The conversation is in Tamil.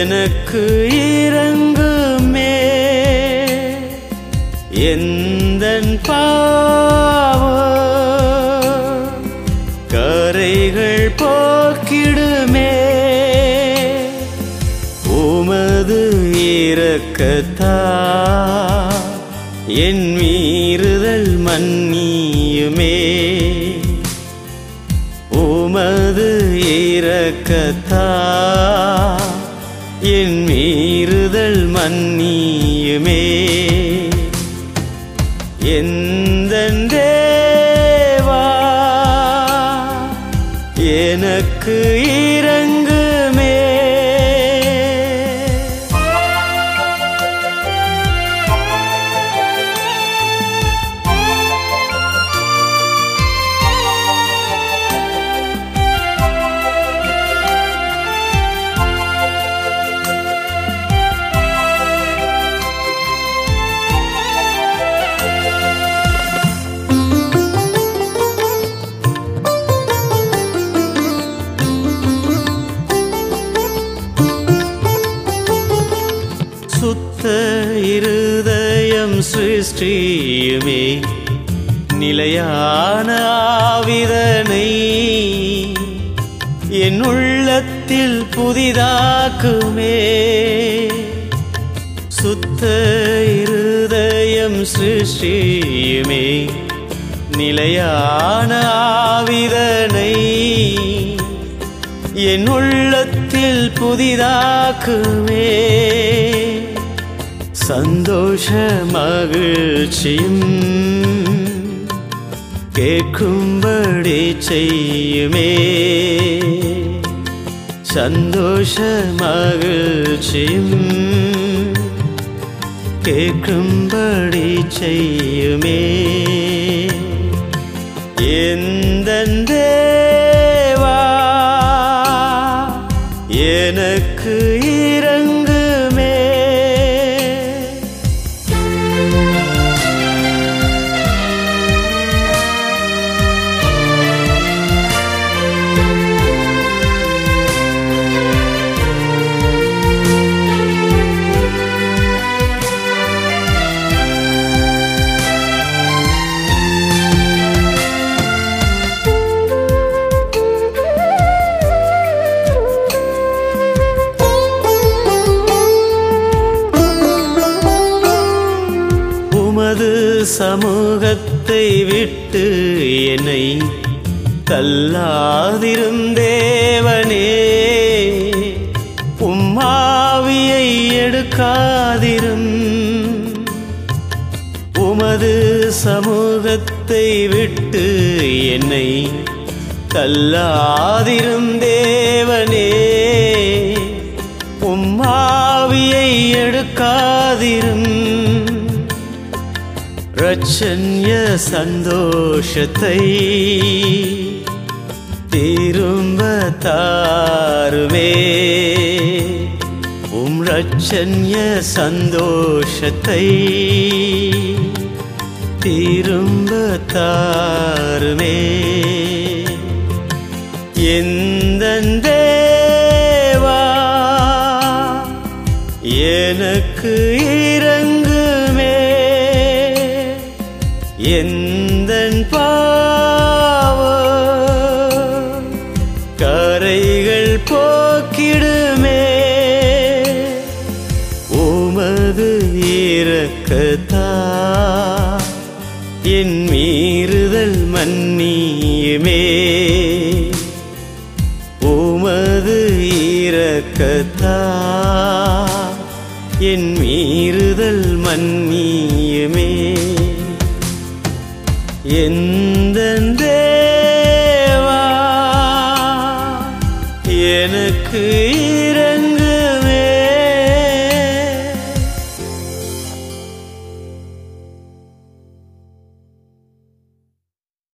எனக்கு இறங்குமே. எந்த பாவ கரைகள் போக்கிடுமே. உமது இறக்கத்தா என் மீறுதல் மன்னியுமே. உமது இறக்கத்தா மீறுதல் மன்னியுமே தேவா எனக்கு இறங்கு சிருஷ்டியுமே. நிலையான ஆவிதனை என் உள்ளத்தில் புதிதாக்குமே. சுத்த இருதயம் சிருஷ்டியுமே. நிலையான ஆவிதனை என் உள்ளத்தில் புதிதாக்குமே. சந்தோஷ மகிழ்ச்சியும் கேட்கும்படி செய்யுமே. சந்தோஷ மகிழ்ச்சியும் கேட்கும்படி செய்யுமே. எந்த தேவா எனக்கு உமது சமூகத்தை விட்டு என்னை தள்ளாதிருந்தேவனே உம்மாவியை எடுக்காதிரும். உமது சமூகத்தை விட்டு என்னை தள்ளாதிருந்தேவனே உம்மாவியை எடுக்காதிரும் ரட்சன்ய சந்தோஷத்தை திரும்ப தாருமே. உம் ரட்சன்ய சந்தோஷத்தை திரும்ப தாருமே. எந்தன் தேவா எனக்கு இறங்க எந்தன் பாவ கரைகள் போக்கிடுமே. உமது இறக்கத்தா என் மீறுதல் மன்னியுமே. உமது இறக்கத்தா என் மீறுதல் மன்னி எந்த தேவா? எனக்கு